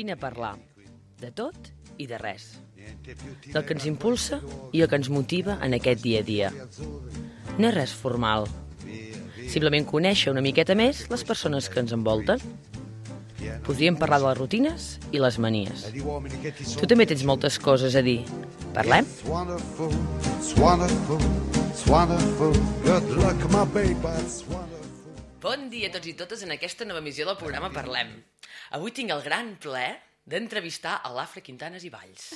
Vine a parlar de tot i de res. Del que ens impulsa i el que ens motiva en aquest dia a dia. No és res formal. Simplement conèixer una miqueta més les persones que ens envolten. Podríem parlar de les rutines i les manies. Tu també tens moltes coses a dir. Parlem? It's wonderful, it's wonderful. Good luck, my it's wonderful. Bon dia a tots i totes en aquesta nova emissió del programa Parlem. Avui tinc el gran plaer d'entrevistar a l'Afra Quintanes i Valls.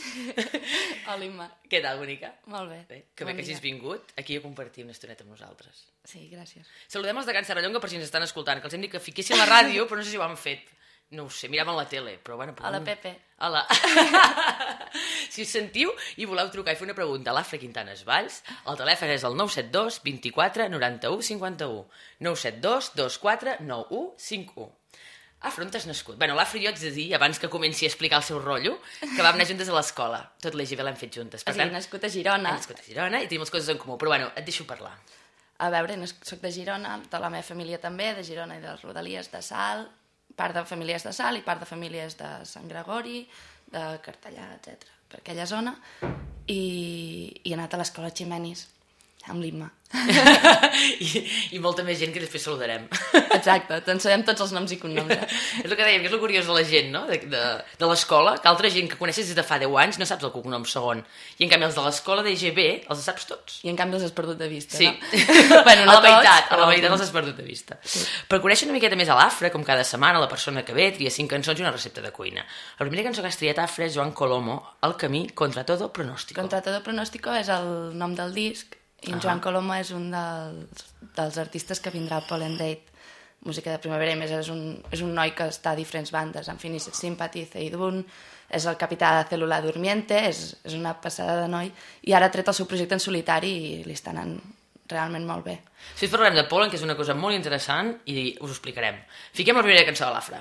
Hola, Què tal, bonica? Molt bé. Bé, que bé Bon que hagis vingut aquí a compartir una estoneta amb nosaltres. Sí, gràcies. Saludem els de Can Serrallonga per si ens estan escoltant, que els hem dit que fiquessin la ràdio, però no sé si ho han fet. No ho sé, miraven la tele, però bueno... A la Pepe. Hola. si us sentiu i voleu trucar i fer una pregunta a l'Afra Quintanes Valls, el telèfon és el 972 24 91 51. 972 24 91 51. Afra, on t'has nascut? Bueno, l'Afra jo haig de dir, abans que comenci a explicar el seu rotllo, que vam anar juntes a l'escola. Tot l'EGB l'hem fet juntes. O sigui, he nascut a Girona. nascut a Girona i tenim les coses en comú. Però bueno, et deixo parlar. A veure, soc de Girona, de la meva família també, de Girona i de les Rodalies de Sal, part de famílies de Sal i part de famílies de Sant Gregori, de Cartellà, etc. Per aquella zona. I, i he anat a l'escola Ximenis, amb l'Imma. I, I molta més gent que després saludarem. Exacte, te'n sabem tots els noms i cognoms. Eh? és el que dèiem, que és el curiós de la gent, no? De, de, de l'escola, que altra gent que coneixes des de fa 10 anys no saps el cognom segon. I en canvi els de l'escola d'EGB els saps tots. I en canvi els has perdut de vista, Sí. no? bueno, a la tots, meitat, a la alguns. els has perdut de vista. Sí. Per conèixer una miqueta més a l'Afra, com cada setmana, la persona que ve tria cinc cançons i una recepta de cuina. La primera cançó que has triat, Afra, és Joan Colomo, El camí contra todo pronóstico. Contra todo pronóstico és el nom del disc i en. Joan Coloma és un dels, dels artistes que vindrà al Pollen Date música de primavera i més és un, és un noi que està a diferents bandes en Finis Sympathy, Ceidun és el capità de Célula Durmiente és, és una passada de noi i ara ha tret el seu projecte en solitari i li està anant realment molt bé Si us parlem de Polen, que és una cosa molt interessant, i us ho explicarem. Fiquem la primera cançó de l'Afra.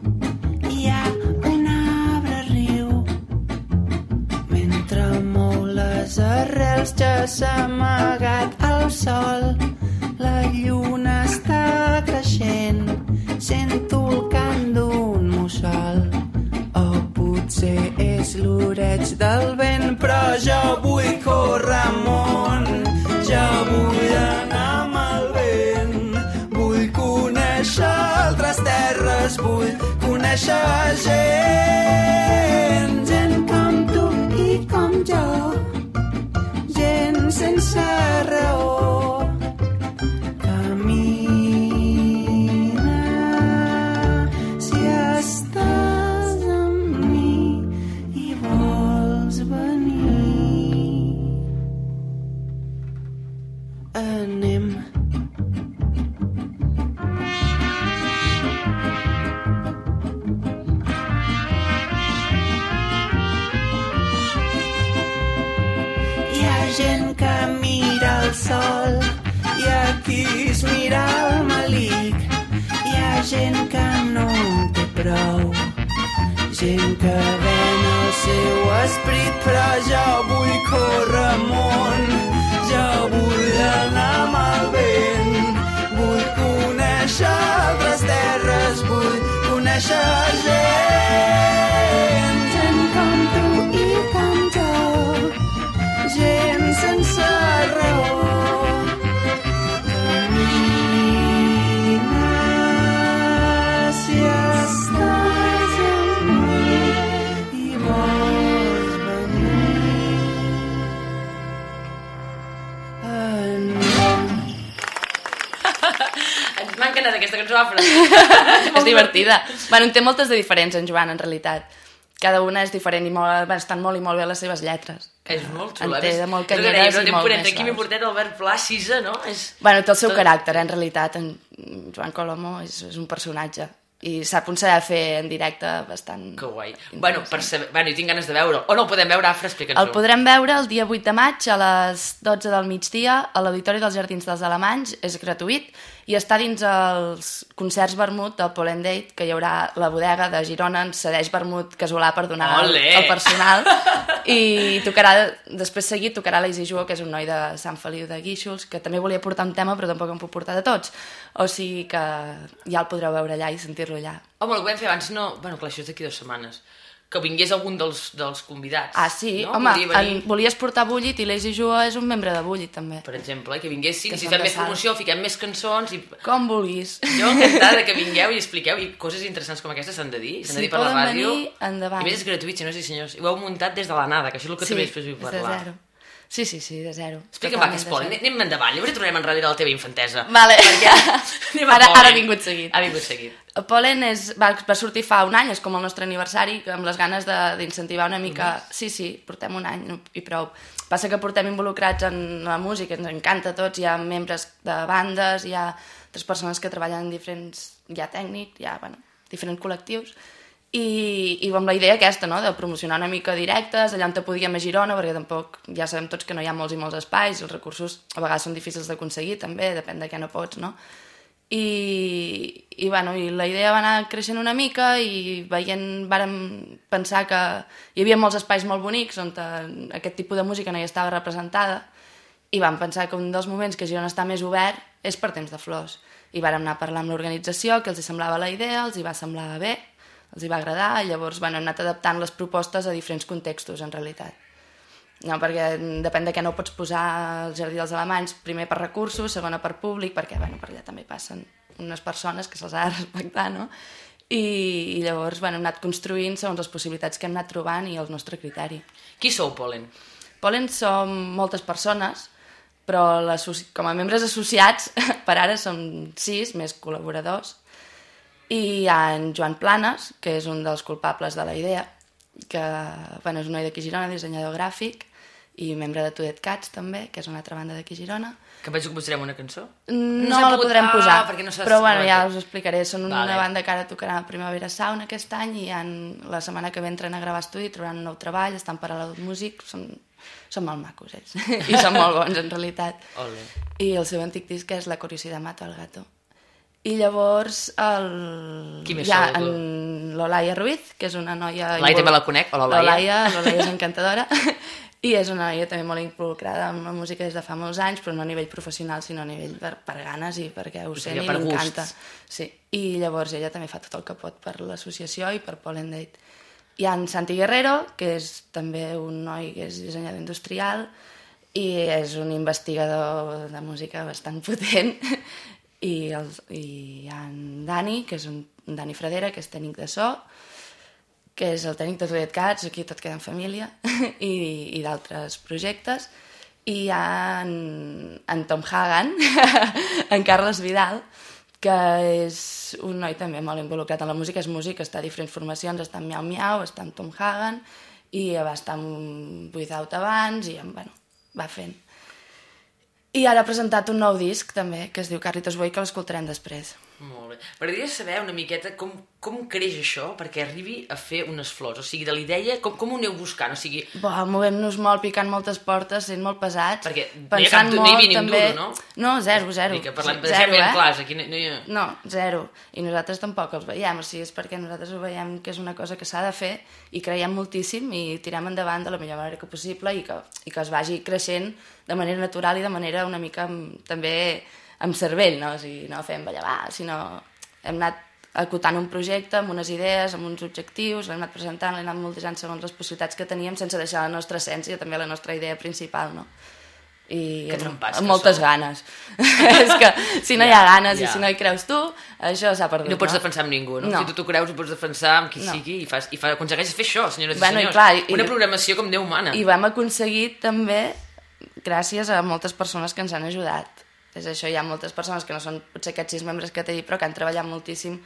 s'ha amagat el sol, la lluna està creixent, sento el cant d'un mussol. O potser és l'oreig del vent, però jo vull córrer amunt. Jo vull anar amb el vent. Vull conèixer altres terres, vull conèixer gent. Afra. és divertida. Bueno, en té moltes de diferents, en Joan, en realitat. Cada una és diferent i molt, bueno, estan molt i molt bé les seves lletres. És molt xula. En té de molt canyeres dèiem, i no? molt més Aquí m'he portat Albert Pla, Cisa, no? És... Bueno, té el seu Tot- caràcter, eh, en realitat. En Joan Colomo és, és un personatge. i s'ha aconsellat fer en directe bastant... Que guai. Bueno, per saber... Bueno, jo tinc ganes de veure'l. O no el podem veure, Afra, explica'ns-ho. El podrem veure el dia 8 de maig a les 12 del migdia a l'Auditori dels Jardins dels Alemanys, és gratuït, i està dins els concerts vermut del and Date, que hi haurà la bodega de Girona, ens cedeix vermut casolà per donar al, al personal, i tocarà, després seguit tocarà l'Easy Juo, que és un noi de Sant Feliu de Guíxols, que també volia portar un tema, però tampoc em puc portar de tots, o sigui que ja el podreu veure allà i sentir-lo allà. Home, el que vam fer abans no... Bueno, clar, això és d'aquí dues setmanes. Que vingués algun dels, dels convidats. Ah, sí? no? Home, venir, en, volies portar Bullit i l'Easy Juo és un membre de Bullit, també. per exemple, que vinguessin, Que si fem de més promoció, fiquem més cançons i... Com vulguis. Jo encantada que vingueu i expliqueu i coses interessants com aquestes s'han de dir, s'han Si de dir per la ràdio. venir, endavant. I més és gratuït, senyors i senyors. I ho heu muntat des de la nada, que això és el que també després vull és de parlar. zero. Sí, sí, sí, de zero. Explica'm va, que és de Pol, zero. anem endavant, llavors tornarem enrere de la teva infantesa. Vale. Anem a ara, ara ha vingut seguit. Ha vingut seguit. Polen és, va, va sortir fa un any, és com el nostre aniversari, amb les ganes de- d'incentivar una mica... Sí, sí, portem un any i prou. Passa que portem involucrats en la música, ens encanta a tots, hi ha membres de bandes, hi ha altres persones que treballen en diferents... Hi ha tècnic, hi ha, bueno, diferents col·lectius, i, i amb la idea aquesta, no?, de promocionar una mica directes, allà on te podíem a Girona, perquè tampoc ja sabem tots que no hi ha molts i molts espais, i els recursos a vegades són difícils d'aconseguir també, depèn de què no pots, no? I, i, bueno, i la idea va anar creixent una mica i veient, vàrem pensar que hi havia molts espais molt bonics on eh, aquest tipus de música no hi estava representada i vam pensar que un dels moments que Girona està més obert és per temps de flors. I vàrem anar a parlar amb l'organització, que els hi semblava la idea, els hi va semblar bé, els hi va agradar, i llavors bueno, anat adaptant les propostes a diferents contextos, en realitat. No, perquè depèn de què no pots posar al Jardí dels Alemanys, primer per recursos, segona per públic, perquè bueno, per allà també passen unes persones que se'ls ha de respectar, no? I, i llavors bueno, hem anat construint segons les possibilitats que hem anat trobant i el nostre criteri. Qui sou, Polen? Polen som moltes persones, però com a membres associats, per ara som sis, més col·laboradors, i hi ha en Joan Planes, que és un dels culpables de la idea, que bueno, és un noi d'aquí Girona, dissenyador gràfic, i membre de Tudet Cats, també, que és una altra banda d'aquí Girona. Que penso que posarem una cançó? No, s'ha la podrem Ah, posar, perquè no però bueno, ja us explicaré. Són una Vale. banda que ara tocarà a Primavera Sound aquest any i han, la setmana que ve entren a gravar estudi, trobaran un nou treball, estan per a l'Aut Music, són, són molt macos ells, i són molt bons en realitat. Ole. I el seu antic disc és La curiosidad mato al gato. I llavors el... Qui més tu? en l'Olaia Ruiz, que és una noia... L'Olaia també la conec, o? L'Olaia, l'Olaia és encantadora. I és una noia també molt involucrada amb la música des de fa molts anys, però no a nivell professional, sinó a nivell per, per ganes i perquè ho sent i per li gusts. encanta. Sí. I llavors ella també fa tot el que pot per l'associació i per and Date. Hi ha en Santi Guerrero, que és també un noi que és dissenyador industrial i és un investigador de música bastant potent i, els, i hi ha en Dani, que és un, un Dani Fradera, que és tècnic de so, que és el tècnic de Tudet Cats, aquí tot queda en família, i, i d'altres projectes. I hi ha en, en Tom Hagan, en Carles Vidal, que és un noi també molt involucrat en la música, és músic, està a diferents formacions, està en Miau Miau, està en Tom Hagan, i va estar en Without abans, i bueno, va fent. I ara ha presentat un nou disc també, que es diu Carlitos Boy, que l'escoltarem després. Molt bé. M'agradaria saber una miqueta com, com creix això perquè arribi a fer unes flors. O sigui, de la idea, com, com ho aneu buscant? O sigui, Bo, movent-nos molt, picant moltes portes, sent molt pesats. Perquè no hi ha pensant cap- no hi havia molt, ni també... duro, no? No, zero, zero. Dic que parlem, zero, ben eh? clars, aquí no, no hi ha... No, zero. I nosaltres tampoc els veiem, o sigui, és perquè nosaltres ho veiem que és una cosa que s'ha de fer i creiem moltíssim i tirem endavant de la millor manera que possible i que, i que es vagi creixent de manera natural i de manera una mica amb, també amb cervell, no? O sigui, no fem ballar, va, sinó hem anat acotant un projecte amb unes idees, amb uns objectius, l'hem anat presentant, l'hem anat moldejant segons les possibilitats que teníem sense deixar la nostra essència, també la nostra idea principal, no? I Que amb, amb moltes sou. ganes. és que si no hi ha ganes ja. i si no hi creus tu, això s'ha perdut. I no pots defensar amb ningú, no? No. Si tu t'ho creus, ho pots defensar amb qui No. sigui i, fas, i fa, aconsegueixes fer això, senyores Bueno, i i senyors. clar, i- Una programació com Déu mana. I vam aconseguir també gràcies a moltes persones que ens han ajudat. És això, hi ha moltes persones que no són potser aquests sis membres que t'he dit, però que han treballat moltíssim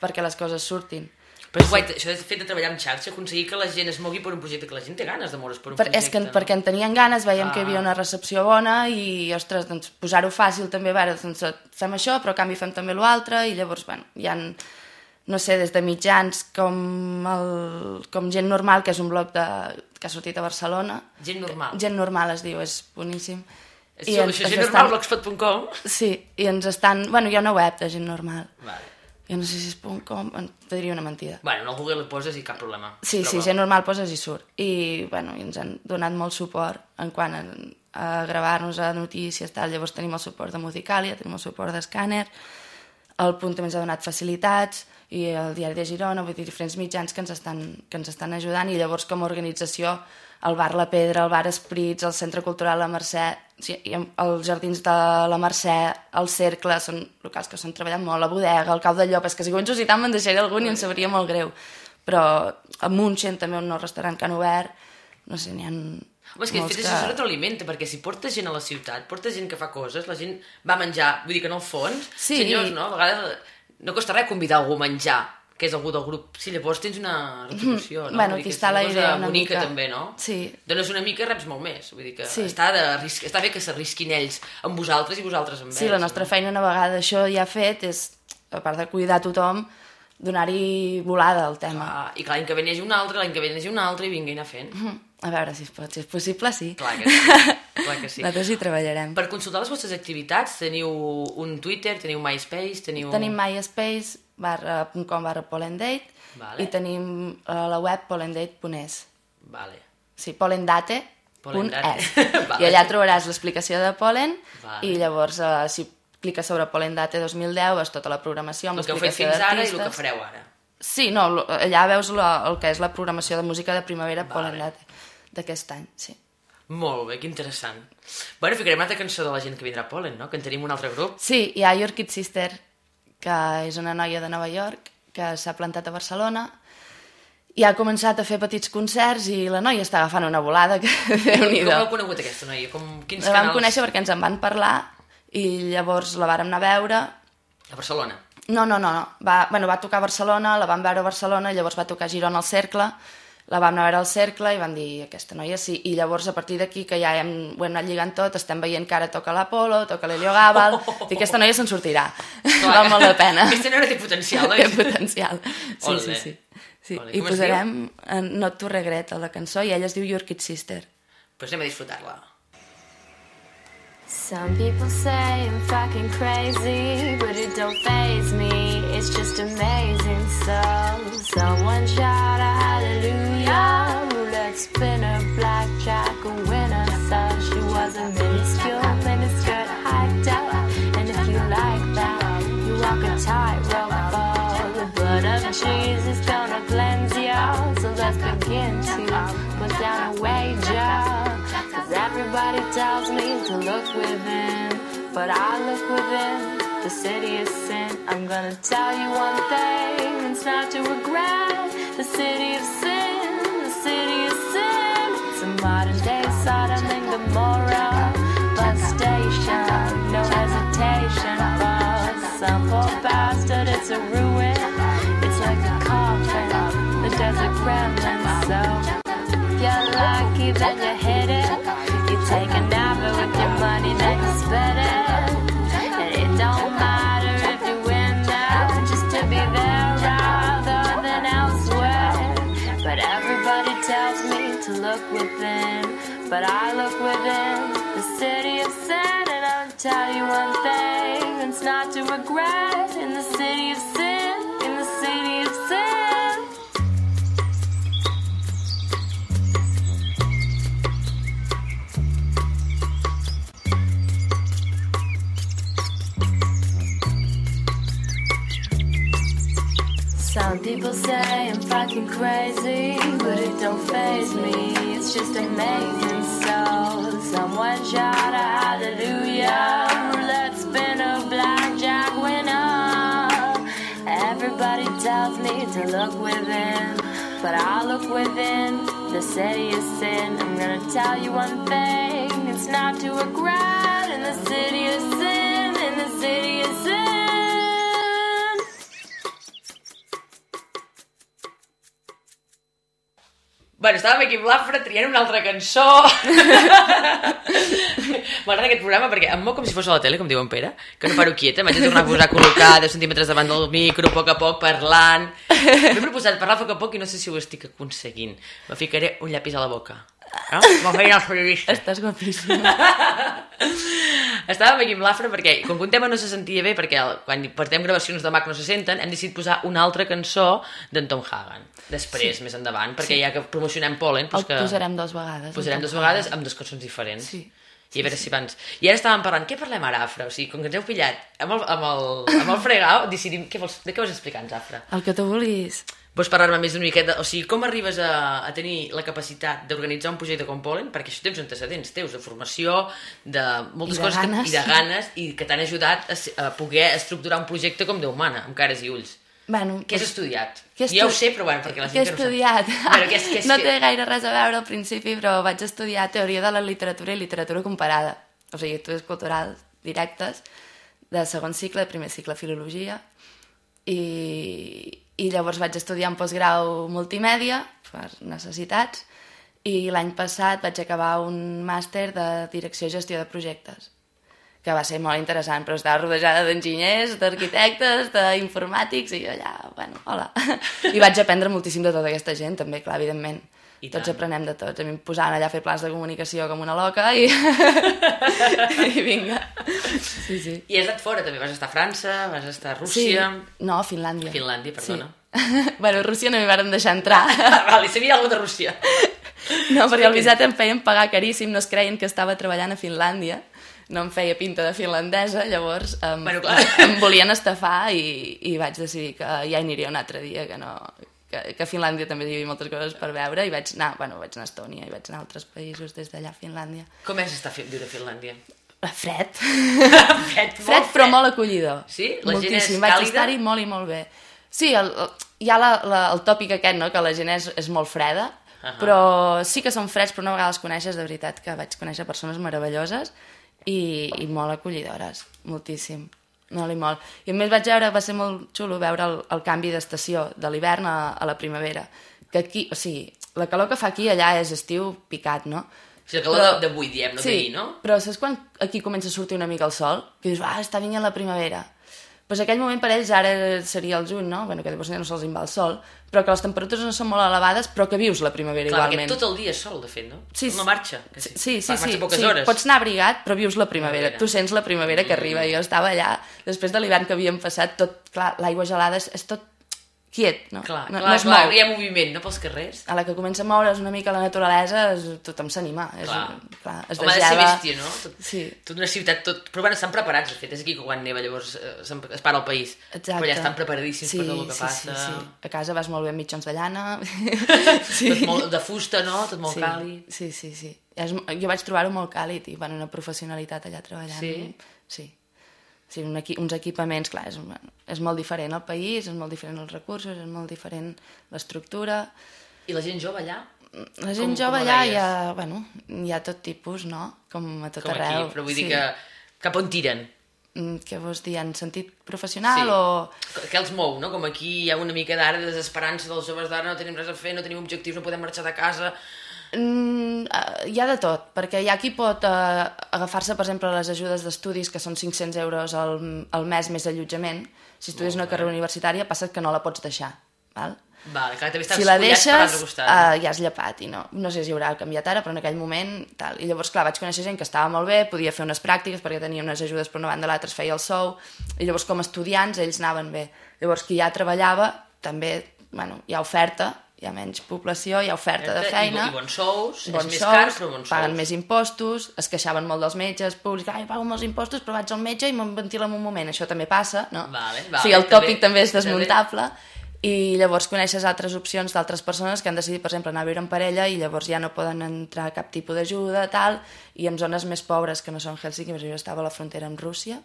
perquè les coses surtin. Però és guai, això de fet de treballar en xarxa, aconseguir que la gent es mogui per un projecte, que la gent té ganes de moure's per un Per, projecte. és que no? perquè en tenien ganes, veiem que hi havia Ah. una recepció bona i, ostres, doncs posar-ho fàcil també, veure, doncs fem això, però a canvi fem també l'altre, i llavors, bueno, hi ha no sé, des de mitjans com, el, com Gent Normal, que és un blog de, que ha sortit a Barcelona. Gent normal. Gent Normal es diu, és boníssim. És I ens- gent normal, blogspot.com. Sí, i ens estan... Bueno, hi ha una web de Gent Normal. Vale. Jo no sé si és .com, te diria una mentida. Bueno, en el Google el poses i cap problema. Sí, sí, gent normal poses i surt. I, bueno, i ens han donat molt suport en quant a, a gravar-nos a notícies, tal. Llavors tenim el suport de Musicàlia, tenim el suport d'Escàner, el Punt també ens ha donat facilitats, i el Diari de Girona, vull dir, diferents mitjans que ens estan, que ens estan ajudant, i llavors com a organització el Bar La Pedra, el Bar Esprits, el Centre Cultural La Mercè, sí, i els Jardins de la Mercè, el Cercle, són locals que s'han treballat molt, la Bodega, el Cau de Llop, és que si començo a citar me'n deixaré algun i em sabria molt greu. Però a Munchen també un nou restaurant que han obert, no sé, n'hi ha Home, és que de fet això retroalimenta, perquè si portes gent a la ciutat, portes gent que fa coses, la gent va menjar, vull dir que en el fons, Sí. senyors, no? A vegades no costa res convidar algú a menjar, que és algú del grup. Sí, llavors tens una retribució, no? Bueno, aquí està la idea una bonica, mica. també, no? Sí. Dones una mica i reps molt més. Vull dir que Sí. està, de risc... està bé que s'arrisquin ells amb vosaltres i vosaltres amb Sí, ells. la nostra feina una vegada això ja fet és, a part de cuidar tothom, donar-hi volada al tema. Ah, I que l'any que ve n'hi hagi un altre, l'any que ve n'hi hagi un altre i vinga i anar fent. Mm. A veure si es pot, si és possible, sí. Clar que sí. Clar que sí. Nosaltres hi treballarem. Per consultar les vostres activitats teniu un Twitter, teniu MySpace, teniu... Tenim MySpace, barra, .com barra polendate, Vale. i tenim eh, la web polendate.es. Vale. Sí, polendate. Polendate. Vale. I allà trobaràs l'explicació de Polen Vale. i llavors eh, si cliques sobre Polendate 2010 veus tota la programació amb El que heu fet l'explicació fins ara i el que d'artistes. fareu ara. Sí, no, allà veus la, el que és la programació de música de primavera Vale. Polendate d'aquest any, sí. Molt bé, que interessant. Bueno, ficarem una altra cançó de la gent que vindrà a Polen, no? Que en tenim un altre grup. Sí, hi ha Your Kid Sister, que és una noia de Nova York, que s'ha plantat a Barcelona, i ha començat a fer petits concerts i la noia està agafant una volada que déu nhi Com heu conegut aquesta noia? Com, quins La vam canals? conèixer perquè ens en van parlar i llavors la vàrem anar a veure. A Barcelona. No, no, no, no. Va, bueno, va tocar a Barcelona, la vam veure a Barcelona, llavors va tocar a Girona al Cercle, la vam anar a veure al Cercle i van dir aquesta noia sí, i llavors a partir d'aquí que ja hem, ho hem anat lligant tot, estem veient que ara toca l'Apolo, toca l'Helio Gàbal, oh. i aquesta noia se'n sortirà. Val molt la pena. Aquesta nena té potencial, Té potencial. Sí, sí, sí. sí. Ole. I Com posarem to Regret a la cançó i ella es diu Your Kid Sister. Pues anem a disfrutar-la. Some people say I'm fucking crazy, but it don't phase me. It's just amazing. So someone shout a hallelujah. Roulette spinner, blackjack, winner. So she was a minuscule miniskirt hiked up. And if you like that, you walk a tightrope. Oh, the blood of Jesus gonna cleanse you. So let's begin to put down a wager. Cause everybody tells me to look within, but I look within. The city is sin. I'm gonna tell you one thing, it's not to regret. The city of sin, Bus station, no hesitation. Bastard, it's a ruin. It's like a coffin. So you're lucky, you hit it. You take a with your money. And it don't matter if you win just to be there rather than elsewhere. But everybody tells me to look within, but I tell you one thing: it's not to regret in the city of Some people say I'm fucking crazy, but it don't phase me. It's just amazing. So someone shout a hallelujah. Roulette spinner, blackjack winner. Everybody tells me to look within, but I look within. The city is sin. I'm gonna tell you one thing. It's not to regret in the city of sin. In the city of sin. Bueno, estàvem aquí amb l'Afra triant una altra cançó. M'agrada aquest programa perquè em mou com si fos a la tele, com diu en Pere, que no paro quieta, m'haig de tornar a posar a col·locar 10 centímetres davant del micro, a poc a poc, parlant. M'he proposat parlar a poc a poc i no sé si ho estic aconseguint. Me ficaré un llapis a la boca. No? Com feien els periodistes. Estàs guapíssima. Estàvem aquí amb l'Afra perquè, com que un tema no se sentia bé, perquè el, quan portem gravacions de Mac no se senten, hem decidit posar una altra cançó d'en Tom Hagen. Després, sí. més endavant, perquè sí. ja que promocionem Pollen, El doncs que posarem dues vegades. posarem el dues vegades amb dues cançons diferents. Sí. I a veure si abans... I ara estàvem parlant, què parlem ara, Afra? O sigui, com que ens heu pillat amb el, amb el, amb el fregau, decidim... Què vols, de què vols explicar-nos, Afra? El que tu vulguis. Vols parlar-me més una miqueta? O sigui, com arribes a, a tenir la capacitat d'organitzar un projecte com Pollen? Perquè això tens antecedents teus de formació, de moltes I de coses ganes. Que, i de ganes i que t'han ajudat a, a poder estructurar un projecte com Déu mana, amb cares i ulls. Bueno, Què has estudiat? Què he Ja ho estu- sé, però bueno, perquè la Què he gent que no estudiat? Bueno, què és, què és, no té gaire res a veure al principi, però vaig estudiar teoria de la literatura i literatura comparada. O sigui, estudis culturals directes, de segon cicle, de primer cicle filologia, i, i llavors vaig estudiar un postgrau multimèdia per necessitats, i l'any passat vaig acabar un màster de direcció i gestió de projectes que va ser molt interessant, però estava rodejada d'enginyers, d'arquitectes, d'informàtics, i jo allà, bueno, hola. I vaig aprendre moltíssim de tota aquesta gent, també, clar, evidentment. I tots tant. aprenem de tots. A mi em posaven allà a fer plans de comunicació com una loca i... I vinga. Sí, sí. I has estat fora, també. Vas estar a França, vas estar a Sí. Rússia... No, a Finlàndia. Finlàndia, perdona. Sí. bueno, a Rússia no m'hi varen deixar entrar. vale, sabia alguna de Rússia. No, perquè el visat em feien pagar caríssim, no es creien que estava treballant a Finlàndia, no em feia pinta de finlandesa, llavors em, Bueno, clar. em volien estafar i, i vaig decidir que ja hi aniria un altre dia, que no que, que a Finlàndia també hi havia moltes coses per veure i vaig anar, bueno, vaig anar a Estònia i vaig anar a altres països des d'allà a Finlàndia. Com és estar fi- viure a Finlàndia? Fred. fred, Fred, però molt acollidor. Sí? La gent és Moltíssim. Vaig càlida? estar-hi molt i molt bé. Sí, el, el, hi ha la, la, el tòpic aquest, no?, que la gent és, és molt freda, Ahà. però sí que són freds, però una vegada els coneixes, de veritat, que vaig conèixer persones meravelloses i, i molt acollidores, moltíssim. Molt i molt. I a més vaig veure, va ser molt xulo veure el, el canvi d'estació, de l'hivern a, a la primavera. Que aquí, o sigui, la calor que fa aquí allà és estiu picat, no? O sigui, calor Però- d'avui, diem, no sí, d'ahir, no? però saps quan aquí comença a sortir una mica el sol? Que dius, ah, està vinent la primavera. Pues aquell moment per ells ara seria el juny, no? Bueno, que llavors ja no se'ls va el sol, però que les temperatures no són molt elevades, però que vius la primavera Clar, igualment. perquè tot el dia és sol, de fet, no? Sí, Una marxa. Que Sí, sí, sí. Sí, marxa poques sí. hores. Pots anar abrigat, però vius la primavera. Primavera. Tu sents la primavera que arriba. Jo estava allà, després de l'hivern que havíem passat, tot, clar, l'aigua gelada és, és tot quiet, no? Clar, no, clar, no es clar, mou. hi ha moviment, no, pels carrers? A la que comença a moure's una mica la naturalesa, és, tothom s'anima. És, Clar. clar, es Home, ha de ser bèstia, no? Tot, Sí. Tota una ciutat, tot... Però bueno, estan preparats, de fet, és aquí que quan neva, llavors eh, es para el país. Exacte. Però ja estan preparadíssims sí, per tot el que sí, passa. Sí, sí. A casa vas molt bé amb mitjons de llana. Sí. Tot molt de fusta, no? Tot molt sí, càlid. Sí, sí, sí. És, jo vaig trobar-ho molt càlid i bueno, una professionalitat allà treballant. Sí? Sí. Sí, un equi uns equipaments, clar, és, és molt diferent el país, és molt diferent els recursos, és molt diferent l'estructura. I la gent jove allà? La gent Com- jove com allà hi ha, bueno, hi ha tot tipus, no? Com a tot Com arreu. aquí, però vull dir que cap on tiren? Mm, Què vols dir, en sentit professional Sí. o... Què els mou, no? Com aquí hi ha una mica d'ara de desesperança dels joves d'ara, no tenim res a fer, no tenim objectius, no podem marxar de casa... Mm, eh, hi ha de tot, perquè hi ha qui pot eh, agafar-se, per exemple, a les ajudes d'estudis, que són 500 euros al, al mes més allotjament. Si estudies una carrera universitària, passa que no la pots deixar. Val? Vale, clar, també si la deixes, costat. uh, ja has llepat i no, no sé si haurà canviat ara, però en aquell moment tal. I llavors, clar, vaig conèixer gent que estava molt bé, podia fer unes pràctiques perquè tenia unes ajudes per una banda l'altra es feia el sou, i llavors com a estudiants ells anaven bé. Llavors qui ja treballava, també, bueno, hi ha oferta, hi ha menys població, hi ha oferta de I, feina, bo- i bons sous, bons és més sous, car, però bons paguen sous. més impostos, es queixaven molt dels metges públics, ai, pago molts impostos, però vaig al metge i me'n ventila en un moment, això també passa, no? Vale, o vale, sigui, el també- tòpic també és també. desmuntable, i llavors coneixes altres opcions d'altres persones que han decidit, per exemple, anar a viure en parella i llavors ja no poden entrar cap tipus d'ajuda, tal, i en zones més pobres que no són Helsinki, per exemple, jo estava a la frontera amb Rússia,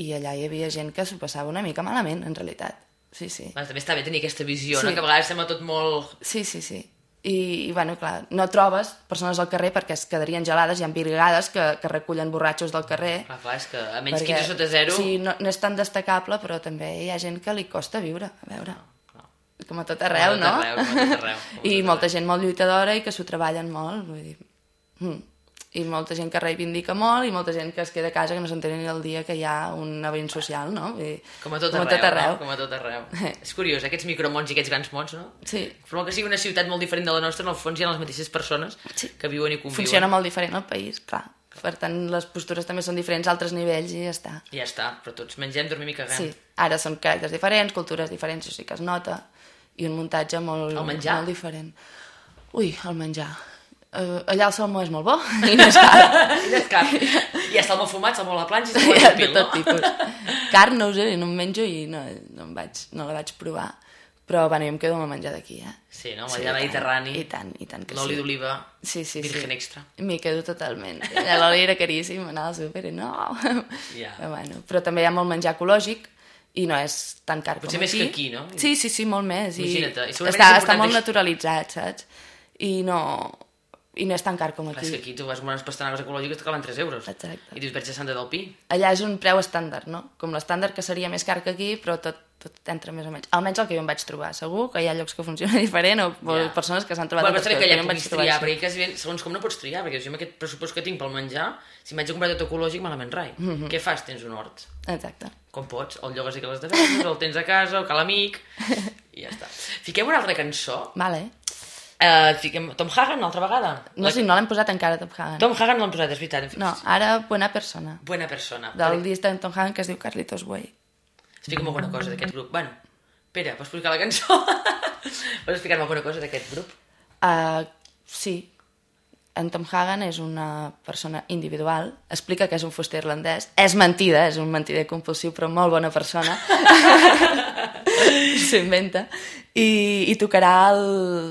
i allà hi havia gent que s'ho passava una mica malament, en realitat. Sí, sí. Bueno, també està bé tenir aquesta visió, Sí. no? que a vegades sembla tot molt... Sí, sí, sí. I, i bueno, clar, no trobes persones al carrer perquè es quedarien gelades, hi ha brigades que, que recullen borratxos del carrer. Clar, clar, és que a menys perquè, 15 sota 0... Sí, no, no és tan destacable, però també hi ha gent que li costa viure, a veure. Clar. com a tot arreu, Com a tot no? arreu, com a tot arreu, com a I tot molta gent molt lluitadora i que s'ho treballen molt, vull dir... Mm. I molta gent que reivindica molt i molta gent que es queda a casa que no s'entén ni el dia que hi ha un event social, no? Dir, Com a tot com arreu, no? Com a tot arreu. És curiós, aquests micromons i aquests grans mons, no? Sí. Per molt que sigui una ciutat molt diferent de la nostra, en el fons hi ha les mateixes persones Sí. que viuen i conviuen. Funciona molt diferent el país, clar. Per tant, les postures també són diferents a altres nivells i ja està. I ja està, però tots mengem, dormim i caguem. Sí, ara són caràcters diferents, cultures diferents, això sí que es nota, i un muntatge molt, molt diferent. Ui, el menjar. Uh, allà el salmó és molt bo i no és car. I no és cap. I ja salmó fumat, salmó a la planxa i salmó de pil, tot no? tipus. Carn no ho sé, no en menjo i no, no, em vaig, no la vaig provar. Però, bueno, jo em quedo amb el menjar d'aquí, eh? Sí, no? Sí, i tant, mediterrani, I tant, i tant que l'oli sí. d'oliva, Sí, sí, virgen sí. extra. M'hi quedo totalment. L'oli era caríssim, anar al súper i no. Ja. Però, bueno, però també hi ha molt menjar ecològic i no és tan car Potser com més aquí. que aquí, no? Sí, sí, sí, molt més. I Imagina't, i està, està molt naturalitzat, saps? I no, i no és tan car com Clar, és aquí. que aquí tu vas amb unes pastanagues ecològiques que calen 3 euros. Exacte. I dius, a Santa del Pi. Allà és un preu estàndard, no? Com l'estàndard que seria més car que aquí, però tot, tot entra més o menys. Almenys el que jo em vaig trobar. Segur que hi ha llocs que funcionen diferent o, Ja. persones que s'han trobat Bueno, però que vaig puguis triar, així. perquè quasi bé, segons com no pots triar, perquè jo amb aquest pressupost que tinc pel menjar, si m'haig de comprar tot ecològic, malament rai. Mhm. Què fas? Tens un hort. Exacte. Com pots, el llogues i que les defenses, el tens a casa, o cal amic, i ja està. Fiquem una altra cançó. Vale. Uh, fiquem Tom Hagen, una altra vegada. No sé, no l'hem posat encara, Tom Hagen. Tom Hagen no l'hem posat, és veritat. No, ara Buena Persona. Buena persona. Del Perquè- disc de Tom Hagen que es diu Carlitos Way. Expliquem alguna cosa d'aquest grup. Bueno, Pere, pots explicar la cançó? pots explicar-me alguna cosa d'aquest grup? Uh, sí. En Tom Hagen és una persona individual, explica que és un fuster irlandès, és mentida, és un mentider compulsiu, però molt bona persona. S'inventa. I, I tocarà el,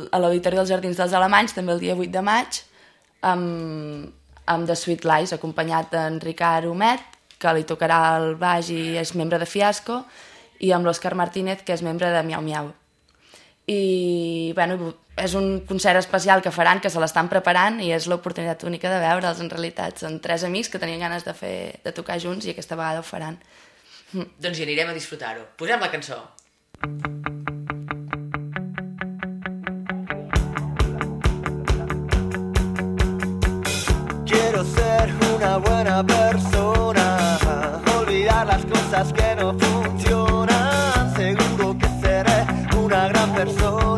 a l'Auditori dels Jardins dels Alemanys, també el dia 8 de maig, amb, amb The Sweet Lies, acompanyat d'en Ricard Humet, que li tocarà el baix i és membre de Fiasco, i amb l'Òscar Martínez, que és membre de Miau Miau i bueno, és un concert especial que faran, que se l'estan preparant i és l'oportunitat única de veure'ls en realitat. Són tres amics que tenien ganes de, fer, de tocar junts i aquesta vegada ho faran. Doncs hi anirem a disfrutar-ho. Posem la cançó. Quiero ser una buena persona, olvidar las cosas que no funcionan. Persona.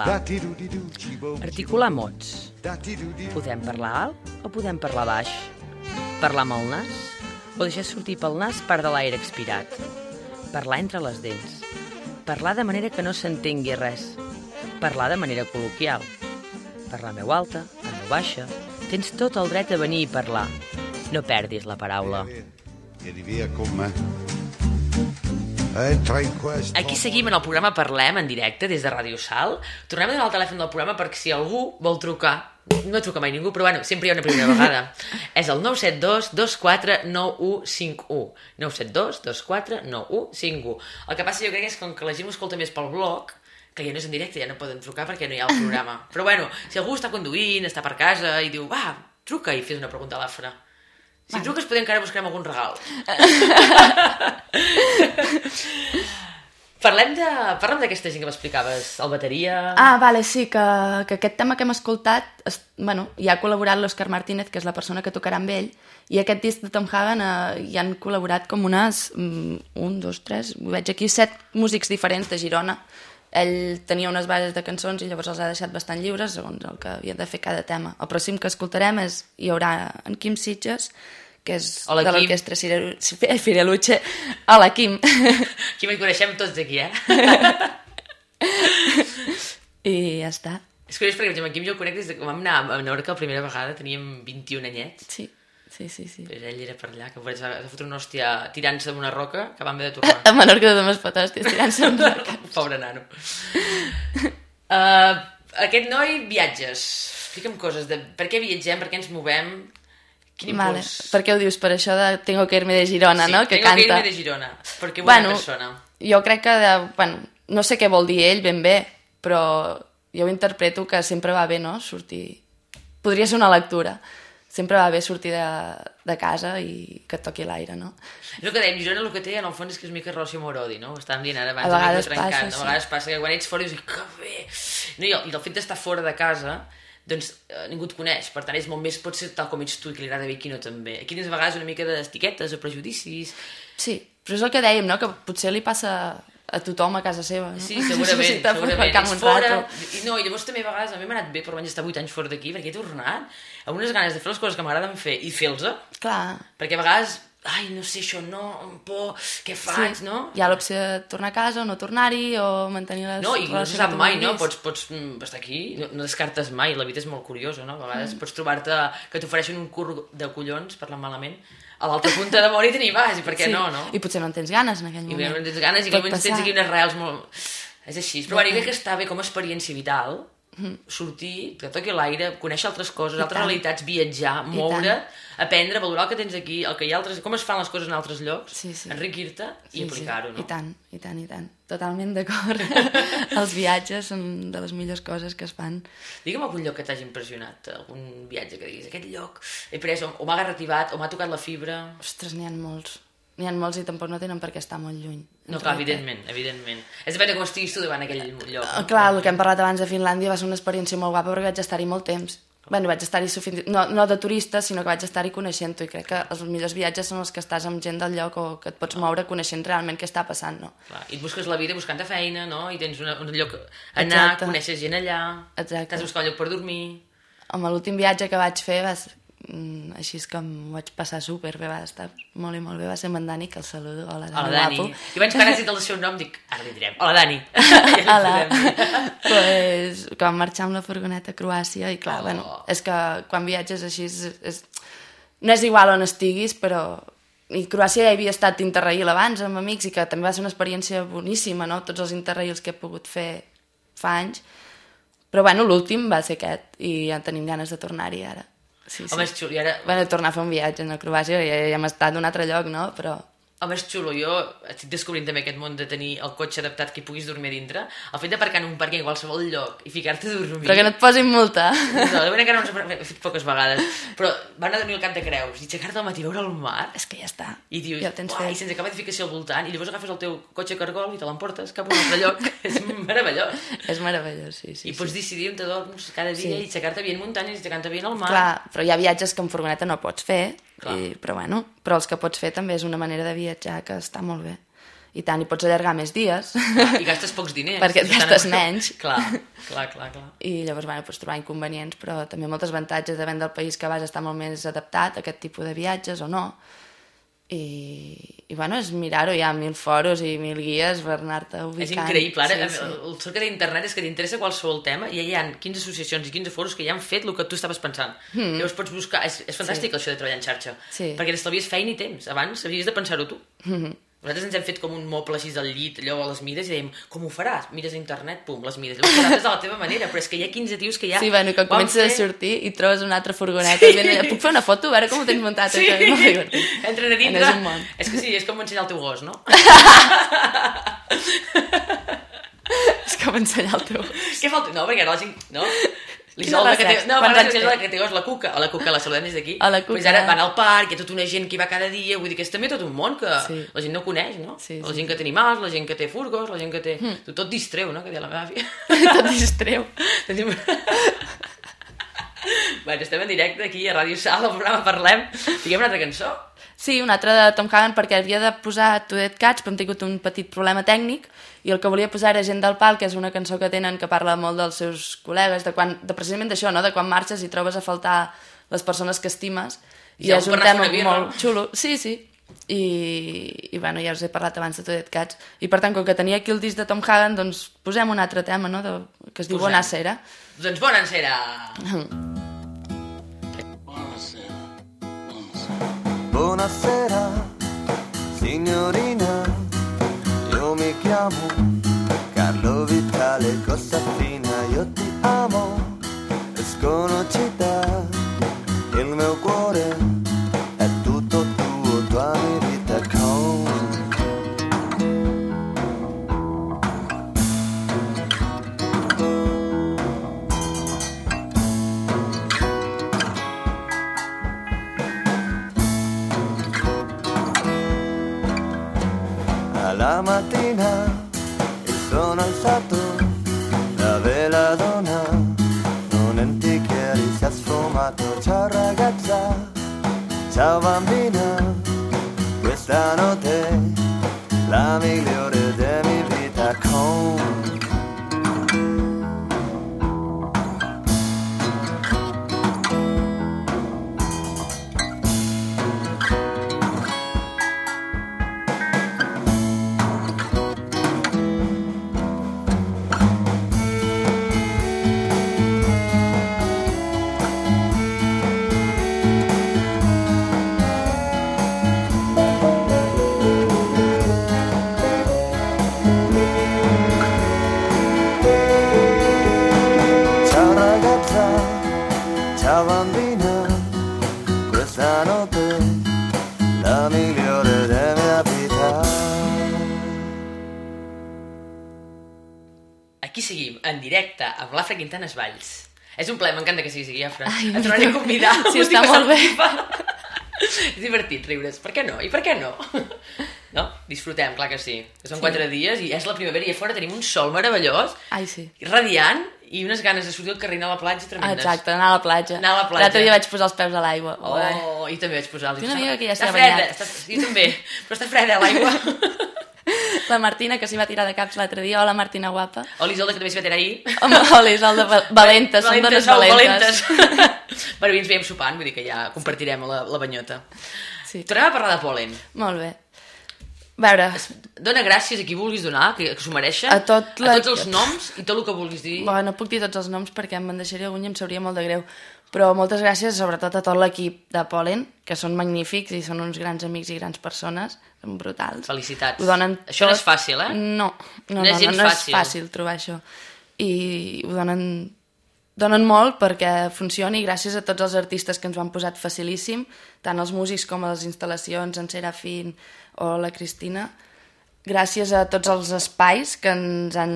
Parlar. Articular mots. Podem parlar alt o podem parlar baix? Parlar amb el nas o deixar sortir pel nas part de l'aire expirat? Parlar entre les dents. Parlar de manera que no s'entengui res. Parlar de manera col·loquial. Parlar veu alta, en veu baixa. Tens tot el dret a venir i parlar. No perdis la paraula. Vieni via con me. Questo. Aquí seguim en el programa Parlem en directe des de Ràdio Sal. Tornem a donar el telèfon del programa perquè si algú vol trucar, no truca mai ningú, però bueno, sempre hi ha una primera vegada. És el 972 24 9151. 972 24 9151. El que passa jo crec que és com que la gent ho escolta més pel blog, que ja no és en directe, ja no poden trucar perquè no hi ha el programa. Però bueno, si algú està conduint, està per casa i diu, va, truca i fes una pregunta a l'Afra. Si truques podem encara buscarem algun regal. Parlem de... Parlem d'aquesta gent que m'explicaves, el bateria... Ah, vale, sí, que, que aquest tema que hem escoltat, es, bueno, hi ha col·laborat l'Òscar Martínez, que és la persona que tocarà amb ell, i aquest disc de Tom Hagen eh, hi han col·laborat com unes... Mm, un, dos, tres... Ho veig aquí, set músics diferents de Girona. Ell tenia unes bases de cançons i llavors els ha deixat bastant lliures segons el que havia de fer cada tema. El pròxim que escoltarem és, hi haurà en Quim Sitges, que és Hola, de Quim. l'orquestra Fireluche. Hola, Quim. Aquí me'n coneixem tots aquí, eh? I ja està. És curiós perquè, per exemple, en Quim jo el conec des de que vam anar a Menorca la primera vegada, teníem 21 anyets, Sí, sí, sí. sí. però ell era per allà, que es va fotre una hòstia tirant-se d'una roca que vam haver de tornar. A Menorca tothom es pot hòsties tirant-se un roca. Pobre nano. Uh, aquest noi, viatges. Explica'm coses de per què viatgem, per què ens movem, quin Vale. impuls. Per què ho dius? Per això de Tengo que irme de Girona, sí, no? Que tengo canta. que irme de Girona, perquè buena bueno, persona. jo crec que, de, bueno, no sé què vol dir ell ben bé, però jo ho interpreto que sempre va bé, no?, sortir... Podria ser una lectura. Sempre va bé sortir de, de casa i que et toqui l'aire, no? És el que dèiem, Girona el que té en el fons és que és mica relació amb Orodi, no? Ho estàvem dient ara abans. A vegades trencant, passa, no? A sí. vegades passa que quan ets fora dius, que bé! No, i, el, I el fet d'estar fora de casa, doncs eh, ningú et coneix, per tant és molt més, pot ser tal com ets tu i que li agrada bé i qui no també. Aquí tens a vegades una mica d'etiquetes o prejudicis, Sí, però és el que dèiem, no?, que potser li passa a tothom a casa seva, no? Sí, segurament, Necessita segurament. Ets fora, i no, i llavors també a vegades a mi m'ha anat bé, però vaig estar 8 anys fora d'aquí, perquè he tornat amb unes ganes de fer les coses que m'agraden fer i fer-los, Clar, perquè a vegades, ai, no sé, això no, amb por, què faig, sí. no? Hi ha l'opció de tornar a casa o no tornar-hi o mantenir les No, i no se sap mai, no? Pots, pots mm, estar aquí, no, no descartes mai, la vida és molt curiosa, no? A vegades Mm. pots trobar-te que t'ofereixen un cur de collons, parlant malament, a l'altra punta de món i te n'hi vas, i per què sí. no, no? I potser no en tens ganes en aquell I moment. no tens ganes i Pot que tens aquí unes reals molt... És així. Però bueno, jo crec que està bé com a experiència vital sortir, que toqui l'aire, conèixer altres coses. I altres tant. realitats, viatjar, moure, aprendre, valorar el que tens aquí, el que hi ha altres, com es fan les coses en altres llocs, Sí, sí. enriquir-te i aplicar-ho, no? I tant, i tant, i tant. Totalment d'acord. Els viatges són de les millors coses que es fan. Digue'm algun lloc que t'hagi impressionat, algun viatge que diguis, aquest lloc he pres, o, o m'ha reactivat, o m'ha tocat la fibra... Ostres, n'hi ha molts. N'hi ha molts i tampoc no tenen per què estar molt lluny. No, clar, evidentment, evidentment. És depèn de com estiguis tu davant aquell lloc. Ah, Clar, el que hem parlat abans de Finlàndia va ser una experiència molt guapa perquè vaig estar-hi molt temps. Bueno, vaig estar-hi sufici... no, no de turista, sinó que vaig estar-hi coneixent-ho i crec que els millors viatges són els que estàs amb gent del lloc o que et pots moure coneixent realment què està passant, no? Clar, I et busques la vida buscant feina, no? I tens una, un lloc a anar, Exacte. coneixes gent allà, Exacte. t'has de buscar un lloc per dormir... Amb l'últim viatge que vaig fer va ser, així és que m'ho vaig passar super bé, va estar molt i molt bé, va ser amb en Dani, que el saludo, hola Dani, Hola, Dani. guapo. I que ara has dit el seu nom, dic, ara li direm, hola, Dani. Ja Hola. pues, que vam marxar amb la furgoneta a Croàcia i clar, Oh. bueno, és que quan viatges així és, és, no és igual on estiguis, però i Croàcia ja havia estat interrail abans amb amics i que també va ser una experiència boníssima, no? Tots els interrails que he pogut fer fa anys. Però bueno, l'últim va ser aquest i ja tenim ganes de tornar-hi ara. Sí, sí. Home, és xulo. I ara, Bueno, tornar a fer un viatge a Croàcia, ja, ja hem estat d'un altre lloc, no? Però home, és xulo. Jo estic descobrint també aquest món de tenir el cotxe adaptat que hi puguis dormir dintre. El fet d'aparcar en un parc en qualsevol lloc i ficar-te a dormir... però que no et posin multa. No, de encara no ens he fet poques vegades, però van a dormir al Cap de Creus i aixecar-te al matí a veure el mar és que ja està. i dius, ja ho tens uai, fet. sense cap edificació al voltant, i llavors agafes el teu cotxe cargol i te l'emportes cap a un altre lloc. és meravellós. És meravellós, sí, sí. I pots decidir on te dorms cada dia Sí. i aixecar-te bien muntanyes i aixecar-te bien al mar. Clar, però hi ha viatges que en furgoneta no pots fer, Clar. i, però bueno, però els que pots fer també és una manera de viatjar que està molt bé. i tant, i pots allargar més dies. I gastes pocs diners. Perquè et tant, gastes menys. Clar, clar, clar, clar. I llavors, bueno, pots trobar inconvenients, però també molts avantatges, depèn del país que vas, està molt més adaptat a aquest tipus de viatges o no. I, i bueno, és mirar-ho, hi ha mil foros i mil guies per anar-te ubicant. És increïble, ara, Sí, sí. el que d'internet és que t'interessa qualsevol tema i hi ha 15 associacions i 15 foros que ja han fet el que tu estaves pensant. Mm. Llavors pots buscar... És, és fantàstic sí. això de treballar en xarxa, Sí. perquè t'estalvies feina i temps. Abans havies de pensar-ho tu. Mm -hmm. Nosaltres ens hem fet com un moble així del llit, allò a les mides, i dèiem, com ho faràs? Mires a internet, pum, les mides. Llavors t'adaptes a la teva manera, però és que hi ha 15 tios que ja... Sí, bueno, quan comences a fet. sortir i trobes una altra furgoneta venen allà, puc fer una foto? A veure com ho tens muntat. Sí, això és molt divertit. entren a dintre. És un món. És que sí, és com ensenyar el teu gos, no? És com ensenyar el teu... Què falta? No, perquè ara la gent... No? Que té... recerca? No, Quants anys que té gos, la Cuca. A la Cuca la saludem des d'aquí. A la Cuca. Pues ara van al parc, hi ha tota una gent que hi va cada dia, vull dir que és també tot un món que Sí. la gent no coneix, no? Sí, la sí, gent que té animals, la gent que té furgos, la gent que té... Mm. Tot distreu, no? Que deia la meva filla. Tot distreu. Tenim... bueno, estem en directe aquí a Ràdio Sal, al programa Parlem. Diguem una altra cançó. Sí, una altra de Tom Hagen perquè havia de posar To Dead Cats, però hem tingut un petit problema tècnic i el que volia posar era Gent del Pal, que és una cançó que tenen que parla molt dels seus col·legues, de, quan, de precisament d'això, no? de quan marxes i trobes a faltar les persones que estimes. I Ja és un tema molt xulo. Sí, sí. I, I bueno, ja us he parlat abans de To Dead Cats. I per tant, com que tenia aquí el disc de Tom Hagen, doncs posem un altre tema, no? De, que es diu Posem. Bonacera. Doncs bona encera. Buonasera, signorina, io mi chiamo Carlo Vitale Costatina, io ti amo, sconosciuta, il mio cuore è tutto tuo, tua mia vita con. Alla mattina sono alzato, la vela donna, non antichiari si è sfumato. Ciao ragazza, ciao bambina, questa notte la migliore notte è la migliore della mia vita. Aquí seguim, en directe, amb l'Afra Quintanes Valls. És un plaer, m'encanta que siguis aquí, Afra. Ai, Et tornaré a convidar. Sí, està molt bé. És divertit riure's. Per què no? I per què no? No? Disfrutem, clar que sí. Que són Sí. quatre dies i és la primavera i a fora tenim un sol meravellós, Ai, sí. radiant, i unes ganes de sortir al carrer i anar a la platja tremendes. Exacte, anar a la platja. Anar a la platja. L'altre dia vaig posar els peus a l'aigua. Ai. Oh, i també vaig posar Tinc una amiga que ja s'ha banyat. està... Jo també, però està freda l'aigua. La Martina, que s'hi va tirar de caps l'altre dia. Hola, Martina guapa. O l'Isolda, que també s'hi va tirar ahir. Home, hola, Isolda, va- valentes, són dones valentes. valentes. Però avui ens veiem sopant, vull dir que ja compartirem la, la banyota. Sí. Tornem a parlar de pol·len. Molt bé. A veure, Dóna gràcies a qui vulguis donar, que, que s'ho mereixen. A tot la- a tots els noms i tot el que vulguis dir. Bo, no puc dir tots els noms perquè em deixaria algun i em sabria molt de greu. Però moltes gràcies sobretot a tot l'equip de Polen, que són magnífics i són uns grans amics i grans persones, són brutals. Felicitats. Ho donen Això no tot. és fàcil, eh? No, no, No no, és no, no fàcil. és fàcil trobar això. I ho donen, donen molt perquè funcioni gràcies a tots els artistes que ens ho han posat facilíssim, tant els músics com a les instal·lacions, en Serafín o la Cristina. Gràcies a tots els espais que ens han,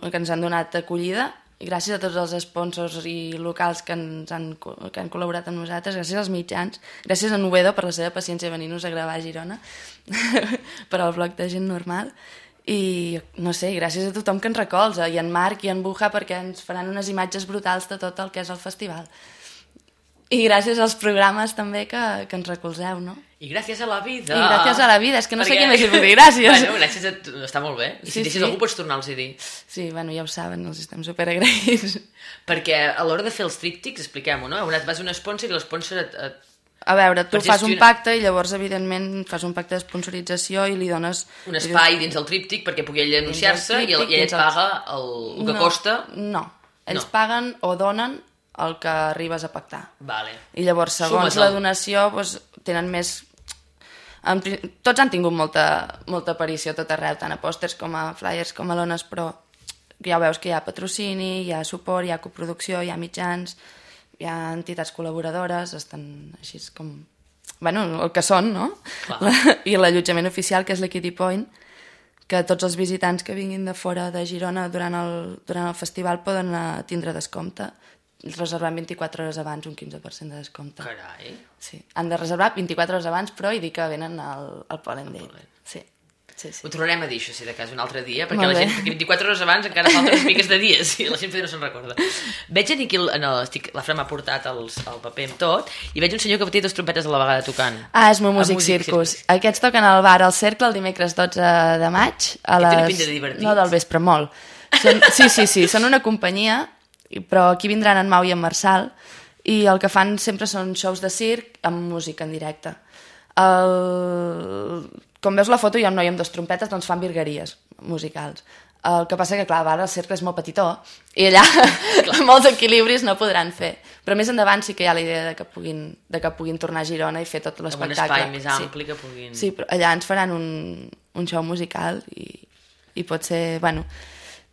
que ens han donat acollida i gràcies a tots els sponsors i locals que, ens han, que han col·laborat amb nosaltres, gràcies als mitjans, gràcies a Novedo per la seva paciència venir-nos a gravar a Girona per al blog de gent normal i no sé, gràcies a tothom que ens recolza i en Marc i en Buja perquè ens faran unes imatges brutals de tot el que és el festival i gràcies als programes també que, que ens recolzeu, no? I gràcies a la vida... I gràcies a la vida, és que no sé Perquè- què més dir, dir gràcies. Bueno, gràcies a tu, està molt bé. I si Sí, deixes sí. algú pots tornar-los a dir. Sí, bueno, ja ho saben, els estem superagraïts. Perquè a l'hora de fer els tríptics, expliquem-ho, no? Et vas a un sponsor i l'sponsor et, et... A veure, tu fas un pacte i llavors, evidentment, fas un pacte de sponsorització i li dones... un espai dins del tríptic perquè pugui ell anunciar-se i, el, i ell et el- paga el, el que no, costa. No, ells No. paguen o donen el que arribes a pactar. Vale. I llavors, segons la donació, doncs, tenen més... En, tots han tingut molta, molta aparició tot arreu, tant a pòsters com a flyers com a lones, però ja veus que hi ha patrocini, hi ha suport, hi ha coproducció, hi ha mitjans, hi ha entitats col·laboradores, estan així com... Bueno, el que són, no? Clar. La, I l'allotjament oficial, que és l'Equity Point, que tots els visitants que vinguin de fora de Girona durant el, durant el festival poden tindre descompte reservant 24 hores abans un 15% de descompte. Carai. Sí. Han de reservar 24 hores abans, però i dir que venen al, al Pollen Day. Sí. Sí, sí. Ho tornarem a dir, això, si de cas, un altre dia, perquè Molt la gent, perquè 24 hores abans encara falten unes miques de dies, i la gent no se'n recorda. Veig aquí, el, no, estic, la Fran m'ha portat els, el paper amb tot, i veig un senyor que té dues trompetes a la vegada tocant. Ah, és meu A Music, Music Circus. Circus. Aquests toquen al bar al Cercle el dimecres 12 de maig. A les... tenen pinta de divertits. No, del vespre, molt. Són... Sí, sí, sí, són una companyia, però aquí vindran en Mau i en Marçal, i el que fan sempre són shows de circ amb música en directe. El... Com veus la foto, hi ha un noi amb dos trompetes, doncs fan virgueries musicals. El que passa que, clar, a bar el cercle és molt petitó i allà molts equilibris no podran fer. Però més endavant sí que hi ha la idea de que puguin, de que puguin tornar a Girona i fer tot Amb un l'espectacle. espai més ampli que puguin... Sí, però allà ens faran un, un show musical i, i pot ser, bueno,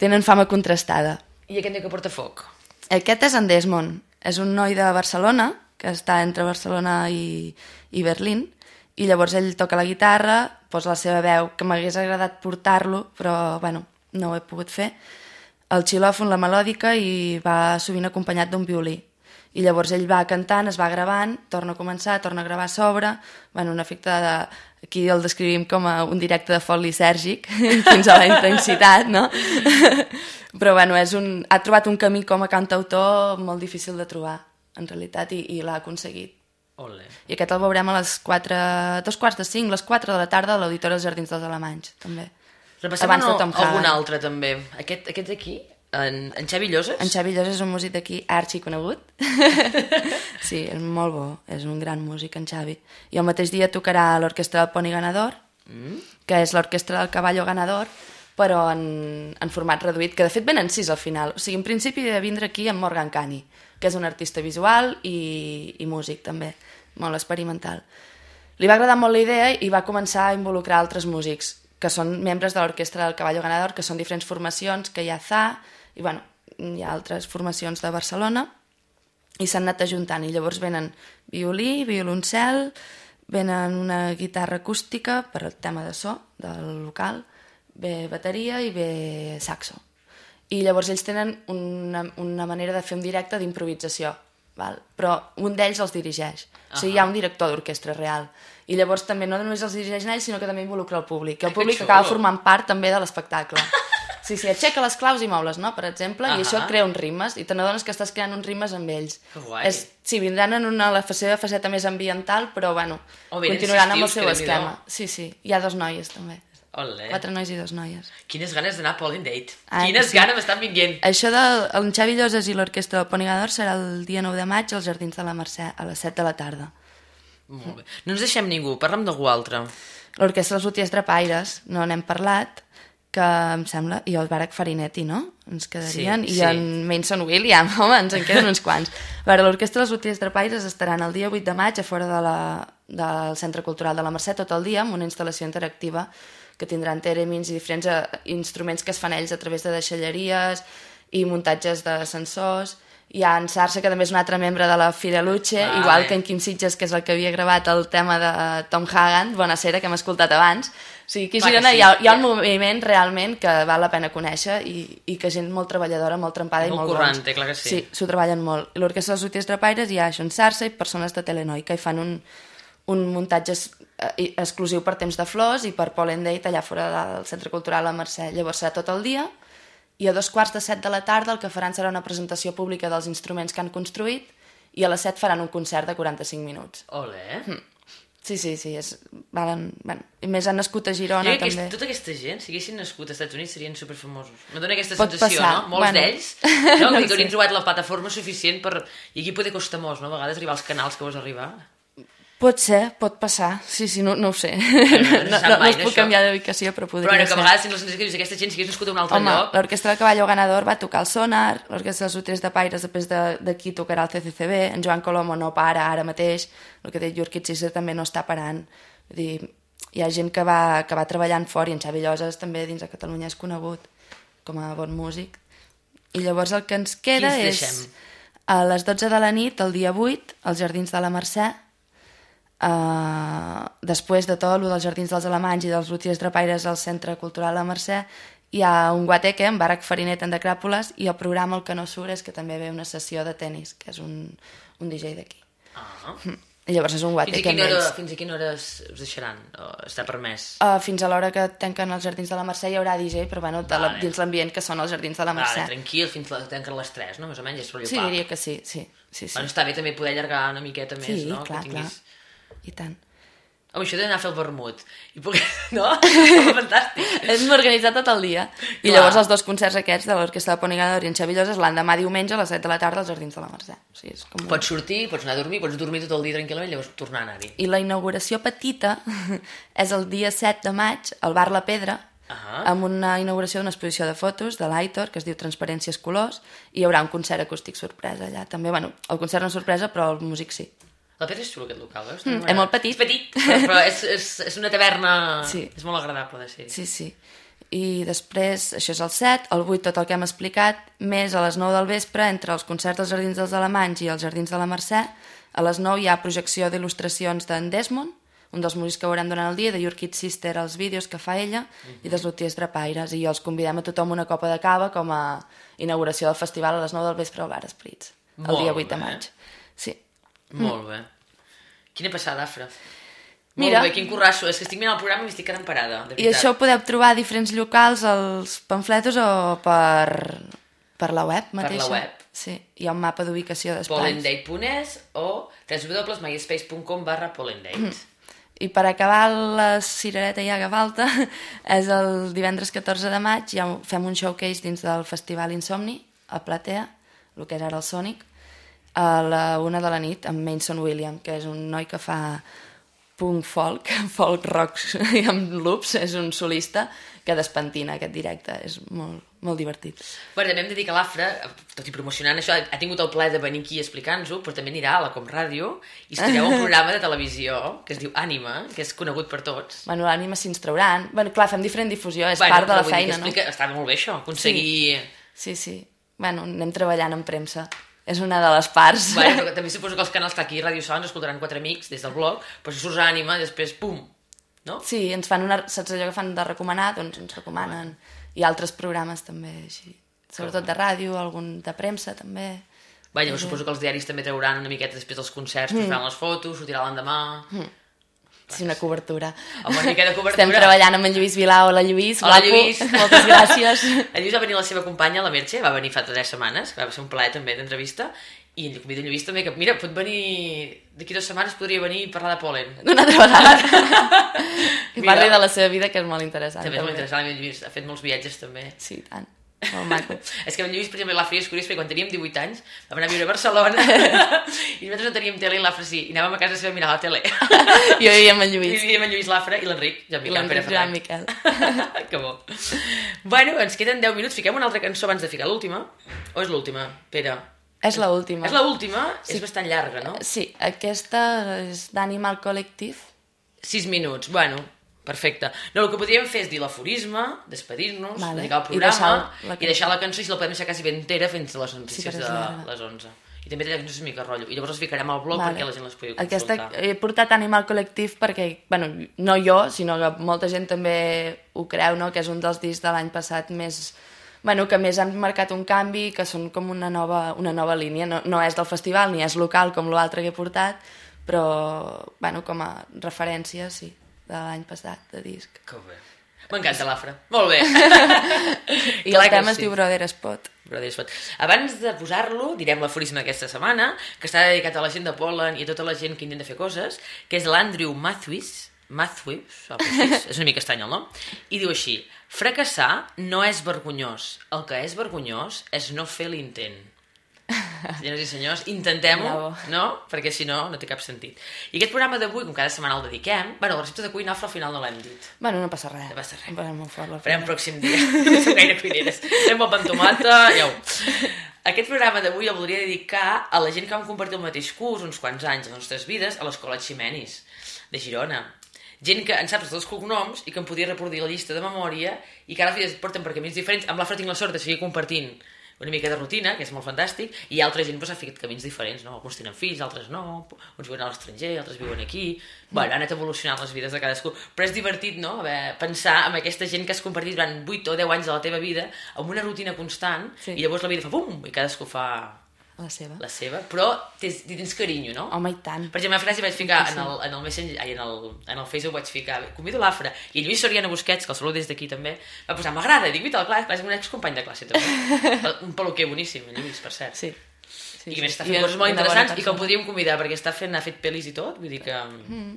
tenen fama contrastada. I aquest noi que porta foc? Aquest és en Desmond, és un noi de Barcelona, que està entre Barcelona i, i Berlín, i llavors ell toca la guitarra, posa la seva veu, que m'hagués agradat portar-lo, però, bueno, no ho he pogut fer, el xilòfon, la melòdica, i va sovint acompanyat d'un violí. I llavors ell va cantant, es va gravant, torna a començar, torna a gravar a sobre, bueno, un efecte de... Aquí el descrivim com a un directe de fol lisèrgic, fins a la intensitat, no? Però, bueno, és un... ha trobat un camí com a cantautor molt difícil de trobar, en realitat, i, i l'ha aconseguit. Ole. I aquest el veurem a les 4, dos quarts de 5, les 4 de la tarda a l'Auditori dels Jardins dels Alemanys, també. Repassem Abans de no, Tom algun altre, també. Aquest, aquest d'aquí, en, en Xavi Lloses? En Xavi Llos és un músic d'aquí arxi conegut. sí, és molt bo, és un gran músic, en Xavi. I el mateix dia tocarà l'orquestra del Poni Ganador, mm. que és l'orquestra del Caballo Ganador, però en, en format reduït, que de fet venen sis al final. O sigui, en principi de vindre aquí amb Morgan Cani, que és un artista visual i, i músic també, molt experimental. Li va agradar molt la idea i va començar a involucrar altres músics, que són membres de l'orquestra del Caballo Ganador, que són diferents formacions, que hi ha ZA, i bueno, hi ha altres formacions de Barcelona, i s'han anat ajuntant, i llavors venen violí, violoncel, venen una guitarra acústica per al tema de so del local, ve bateria i ve saxo. I llavors ells tenen una, una manera de fer un directe d'improvisació, val? però un d'ells els dirigeix. O sigui, hi ha un director d'orquestra real. I llavors també no només els dirigeix ells, sinó que també involucra el públic. I el públic acaba formant part també de l'espectacle. Sí, sí, aixeca les claus i moules, no?, per exemple, i Ahà. això et crea uns ritmes, i te n'adones que estàs creant uns ritmes amb ells. Que guai. És, sí, vindran en una, la seva faceta més ambiental, però, bueno, Oh, continuaran amb el seu esquema. Sí, sí, hi ha dos noies, també. Ole. Quatre nois i dos noies. Quines ganes d'anar a Pollen Date. Ah, Quines sí. ganes m'estan vinguent. Això del el Xavi Lloses i l'orquestra del Ponigador serà el dia 9 de maig als Jardins de la Mercè, a les 7 de la tarda. Molt bé. No ens deixem ningú, parlem d'algú altre. L'orquestra dels Lutiers Drapaires, no n'hem parlat, que em sembla, i el Barack Farinetti, no? Ens quedarien, Sí, i sí. en Mason William, home, ens en queden uns quants. A veure, l'orquestra dels Lutiers Drapaires estaran el dia 8 de maig a fora de la, del Centre Cultural de la Mercè tot el dia amb una instal·lació interactiva que tindran teremins i diferents eh, instruments que es fan ells a través de deixalleries i muntatges de sensors. Hi ha en Sarsa, que també és un altre membre de la Fireluche, Vale. igual que en Quim Sitges, que és el que havia gravat el tema de Tom Hagen, Bonacera, que hem escoltat abans. O sigui, aquí a Girona sí. hi, ha, hi ha un moviment realment que val la pena conèixer i, i que gent molt treballadora, molt trempada Molt i molt currante, bons. clar que sí. Sí, s'ho treballen molt. I l'Orquestra dels Útils Drapaires hi ha això en Sarsa i persones de Telenoi que hi fan un, un muntatge es, eh, exclusiu per temps de flors i per Pollen Date allà fora del Centre Cultural a Mercè. Llavors serà tot el dia i a dos quarts de set de la tarda el que faran serà una presentació pública dels instruments que han construït i a les set faran un concert de 45 minuts. Ole. Sí, sí, sí, és, valen, bueno, i més han nascut a Girona, crec que també. aquest, tota aquesta gent, si haguessin nascut als Estats Units, serien superfamosos. Me dóna aquesta Pot sensació, passar, no? Molts bueno. d'ells, no? No que haurien trobat la plataforma suficient per... I aquí poder costa molt, no? A vegades arribar als canals que vols arribar. Pot ser, pot passar, sí, sí, no, no ho sé. no No, no, no, es no, puc canviar d'ubicació, però podria Però bueno, que a ser. vegades tens la sensació que dius, aquesta gent si hagués nascut a un altre Home, lloc... l'Orquestra de Caballo Ganador va tocar el Sonar, l'Orquestra dels Útils de Paires després de- d'aquí tocarà el CCCB, en Joan Colomo no para ara mateix, el que deia Jurkit Sisser també no està parant. Vull dir, hi ha gent que va, que va treballant fora i en Xavi Lloses també dins de Catalunya és conegut com a bon músic. I llavors el que ens queda Quins és deixem? a les 12 de la nit, el dia 8, als Jardins de la Mercè, Uh, després de tot, el dels Jardins dels Alemanys i dels Lutiers Drapaires al Centre Cultural La Mercè, hi ha un guateque amb Barack Farinet en de Cràpoles i el programa El que no surt és que també ve una sessió de tennis, que és un, un DJ d'aquí. Ah. I llavors és un Fins a, guateque amb quina hora, ells. fins a quina hora us deixaran? O està permès? Uh, fins a l'hora que tanquen els Jardins de la Mercè hi haurà DJ, però bueno, de la, Vale. dins l'ambient que són els Jardins de la Mercè. Vale, tranquil, fins la, tanquen les 3, no? Més o menys, és rotllo sí, diria que sí, sí. sí, sí. Bueno, està bé també poder allargar una miqueta més, sí, no? clar, que clar. I tant. Home, això d'anar a fer el vermut. I puc... No? Fantàstic. Hem organitzat tot el dia. I Clar. llavors els dos concerts aquests de l'Orquestra de Ponigador i en Xavi Lloses l'endemà diumenge a les 7 de la tarda als Jardins de la Mercè. O sigui, és com... Pots sortir, pots anar a dormir, pots dormir tot el dia tranquil·lament, llavors tornar a anar-hi. I la inauguració petita és el dia 7 de maig al Bar La Pedra, Ahà. amb una inauguració d'una exposició de fotos de l'Aitor, que es diu Transparències Colors, i hi haurà un concert acústic sorpresa allà. També, bueno, el concert no és sorpresa, però el músic sí. La Pedra és xulo, aquest local, veus? Mm, és molt petit. És petit, però, però és, és, és una taverna... Sí. És molt agradable de ser. Sí, sí. I després, això és el 7, el 8 tot el que hem explicat, més a les 9 del vespre, entre els concerts dels Jardins dels Alemanys i els Jardins de la Mercè, a les 9 hi ha projecció d'il·lustracions d'en Desmond, un dels músics que veurem durant el dia, de Your Kid Sister, els vídeos que fa ella, i dels Lutiers Drapaires, i els convidem a tothom una copa de cava com a inauguració del festival a les 9 del vespre al Bar Esprits, el Molt dia 8 de maig. Molt bé. Quina passada, Afra. Mira. Molt bé, quin currasso. És que estic mirant el programa i m'estic quedant parada, de I veritat. això ho podeu trobar a diferents locals, als pamfletos o per, per la web mateixa. web. Sí, hi ha un mapa d'ubicació d'espais. polendate.es o www.myspace.com barra polendate. I per acabar la cirereta i haga falta, és el divendres 14 de maig, ja fem un showcase dins del Festival Insomni, a Platea, el que és ara el Sonic, a la una de la nit, amb Manson William, que és un noi que fa punk folk, folk rock i amb loops, és un solista que despentina aquest directe, és molt, molt divertit. Bueno, també hem de dir que l'Afra, tot i promocionant això, ha tingut el plaer de venir aquí a explicar-nos-ho, però també anirà a la Com Ràdio i estudiarà un programa de televisió que es diu Ànima, que és conegut per tots. Bueno, l'ànima s'hi trauran. Bueno, clar, fem diferent difusió, és bueno, part de la feina, explica... Està molt bé això, aconseguir... no? Sí, sí. Bueno, anem treballant en premsa. És una de les parts. Bueno, però també suposo que els canals que aquí Sol ens escoltaran quatre amics des del blog, però si surts Ànima, després, pum, no? Sí, ens fan una... Saps allò que fan de recomanar? Doncs ens recomanen. I altres programes també, així. Sobretot de ràdio, algun de premsa, també. Bé, llavors suposo que els diaris també trauran una miqueta després dels concerts, mm. faran les fotos, sortirà l'endemà... Mm. Sí, una cobertura. Amb una mica de cobertura. Estem treballant amb en Lluís Vilau. Hola, Lluís. Hola, guapo. Lluís. Moltes gràcies. El Lluís va venir la seva companya, la Merche, va venir fa tres setmanes, que va ser un plaer també d'entrevista, i li convido a Lluís també que, mira, pot venir d'aquí dues setmanes, podria venir i parlar de pol·len. Una altra vegada. I Mira. parli de la seva vida, que és molt interessant. També és molt interessant, Lluís ha fet molts viatges també. Sí, tant. Molt maco. És que el Lluís, per exemple, l'Afra és curiós, perquè quan teníem 18 anys vam anar a viure a Barcelona i nosaltres no teníem tele i l'Afra sí, i anàvem a casa seva a mirar la tele. jo vivia amb en I Lluís. vivíem el Lluís l'Afra i l'Enric, ja I Miquel l'Enric Pere Ferran. Miquel. que bo. Bueno, ens queden 10 minuts, fiquem una altra cançó abans de ficar l'última. O és l'última, Pere? És l'última. És l'última, és bastant llarga, no? Sí, aquesta és d'Animal Collective. 6 minuts, bueno, perfecte. No, el que podríem fer és dir l'aforisme, despedir-nos, Vale. dedicar el I programa deixar i la deixar, cançó. la cançó i si la podem deixar quasi ben entera fins a les notícies és de llarga. les 11. I també té cançons mica rotllo. I llavors els ficarem al blog perquè la gent les pugui Aquesta, consultar. he portat Animal Collective perquè, bueno, no jo, sinó que molta gent també ho creu, no? que és un dels discs de l'any passat més bueno, que més han marcat un canvi, que són com una nova, una nova línia. No, no és del festival ni és local com l'altre que he portat, però bueno, com a referència, sí, de l'any passat, de disc. Que bé. M'encanta l'Afra. Molt bé. I Clar el tema es diu Brother Spot. Brothers Spot. Abans de posar-lo, direm l'aforisme d'aquesta setmana, que està dedicat a la gent de Polen i a tota la gent que intenta fer coses, que és l'Andrew Matthews, Matthews, és una mica estrany el nom, i diu així, fracassar no és vergonyós, el que és vergonyós és no fer l'intent. Senyores i senyors, intentem-ho, no? Perquè si no, no té cap sentit. I aquest programa d'avui, com cada setmana el dediquem, bueno, la recepta de cuina al final no l'hem dit. Bueno, no passa res. No passa res. Farem Farem feina. pròxim dia. No som gaire cuineres. Fem el pan tomata, ja ho. Aquest programa d'avui el voldria dedicar a la gent que vam compartir el mateix curs uns quants anys a les nostres vides a l'escola Ximenis, de Girona. Gent que en saps els cognoms i que em podia reproduir la llista de memòria i que ara et porten per camins diferents. Amb l'Afra tinc la sort de seguir compartint una mica de rutina, que és molt fantàstic, i altra gent doncs, ha fet camins diferents, no? Alguns tenen fills, altres no, uns viuen a l'estranger, altres viuen aquí... Bueno, han anat evolucionant les vides de cadascú, però és divertit, no?, haver, pensar en aquesta gent que has compartit durant 8 o 10 anys de la teva vida, amb una rutina constant, Sí. i llavors la vida fa pum, i cadascú fa La seva. la seva, però tens, tens carinyo, no? Home, i tant. Per exemple, a frase vaig ficar Sí, en sí. el, en el Messenger, ai, en el, en el Facebook vaig ficar, convido l'Afra, i Lluís Soriano Busquets, que el saludo des d'aquí també, va posar, m'agrada, i dic, "Vita, clar, és un excompany de classe també. un peluquer boníssim, en Lluís, per cert. Sí. sí I a més està I fent coses molt interessants i que el podríem convidar perquè està fent, ha fet pel·lis i tot, vull dir que... Mm.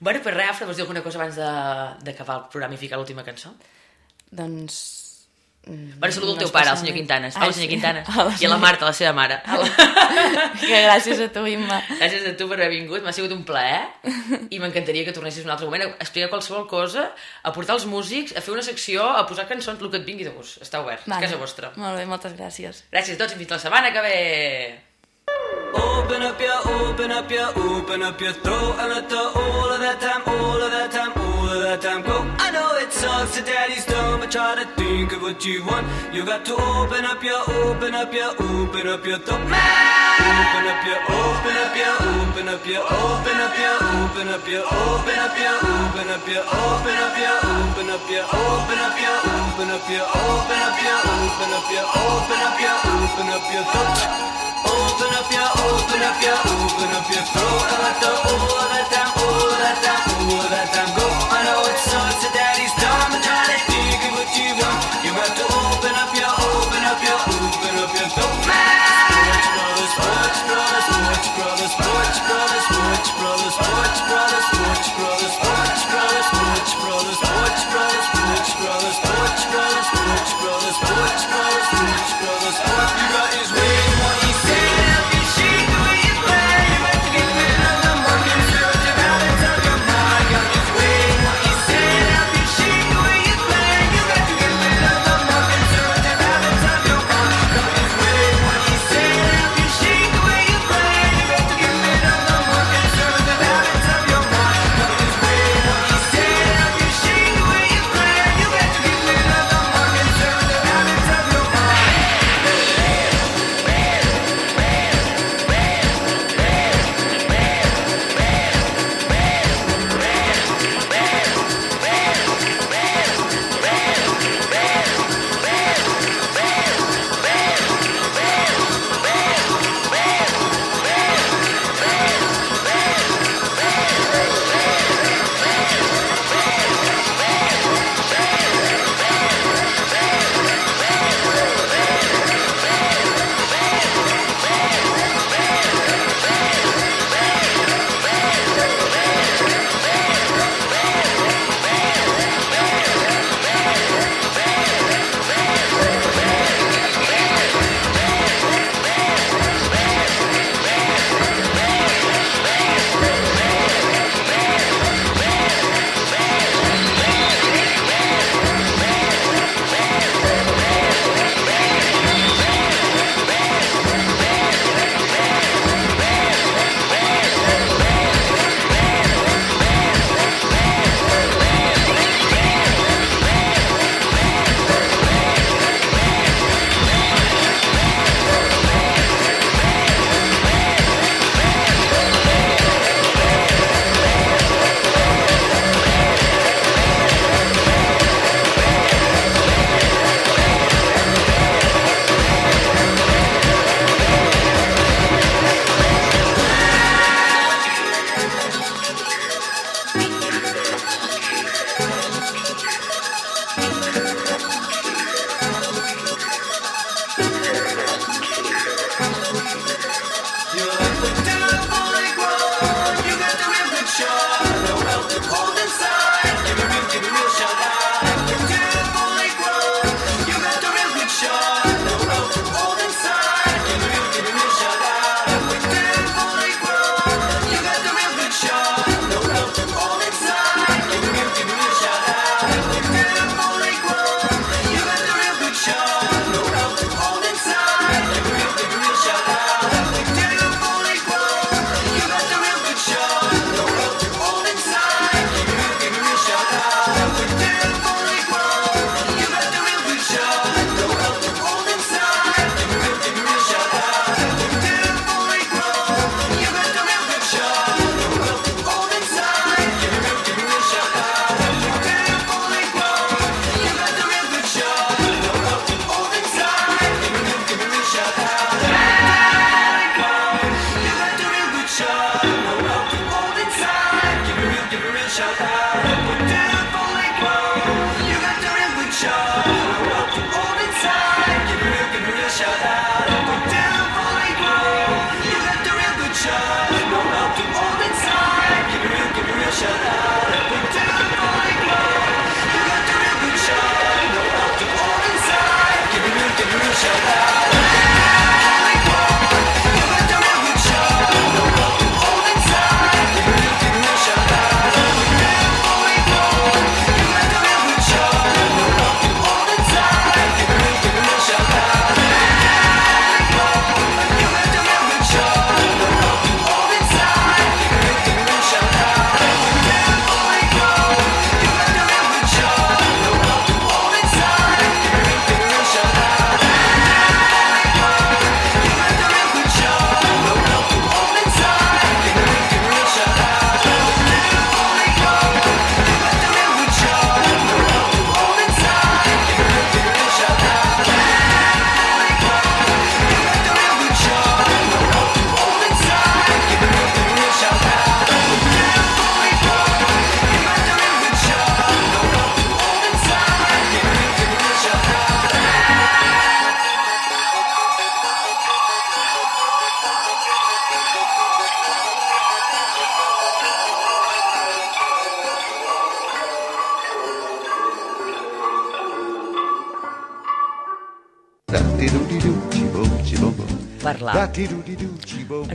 Bueno, per res, Afra, vols dir alguna cosa abans d'acabar el programa i ficar l'última cançó? Doncs... mm, Bueno, saludo el teu pare, el senyor. Quintanes. Ah, Hola, senyor sí. Quintanes. Hola, I a la Marta, la seva mare. Que gràcies a tu, Imma. Gràcies a tu per haver vingut, m'ha sigut un plaer i m'encantaria que tornessis un altre moment a explicar qualsevol cosa, a portar els músics, a fer una secció, a posar cançons, el que et vingui de gust. Està obert, és casa vostra. Molt bé, moltes gràcies. Gràcies a tots i fins la setmana que ve! Open up your, open up your, open up your throat and let the all of that time, all of that time, all that time go. I know it sucks that daddy's done, but try to think of what you want. You got to open up your, open up your, open up your throat. Open up your, open up your, open up your, open up your, open up your, open up your, open up your, open up your, open up your, open up your, open up your, open up your, open up your, open up your, open up your throat. Open up your, open up your, open up your throat let the all that time, all that time, all that time go. I know it sucks that daddy's done, but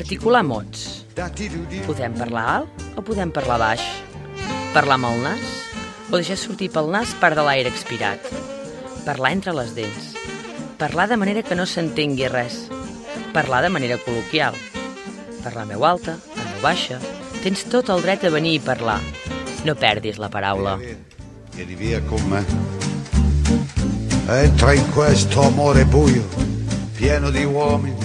Articular mots. Podem parlar alt o podem parlar baix? Parlar amb el nas o deixar sortir pel nas part de l'aire expirat? Parlar entre les dents. Parlar de manera que no s'entengui res. Parlar de manera col·loquial. Parlar veu alta, en veu baixa. Tens tot el dret a venir i parlar. No perdis la paraula. Vieni via con me. Entra in questo amore buio, pieno di uomini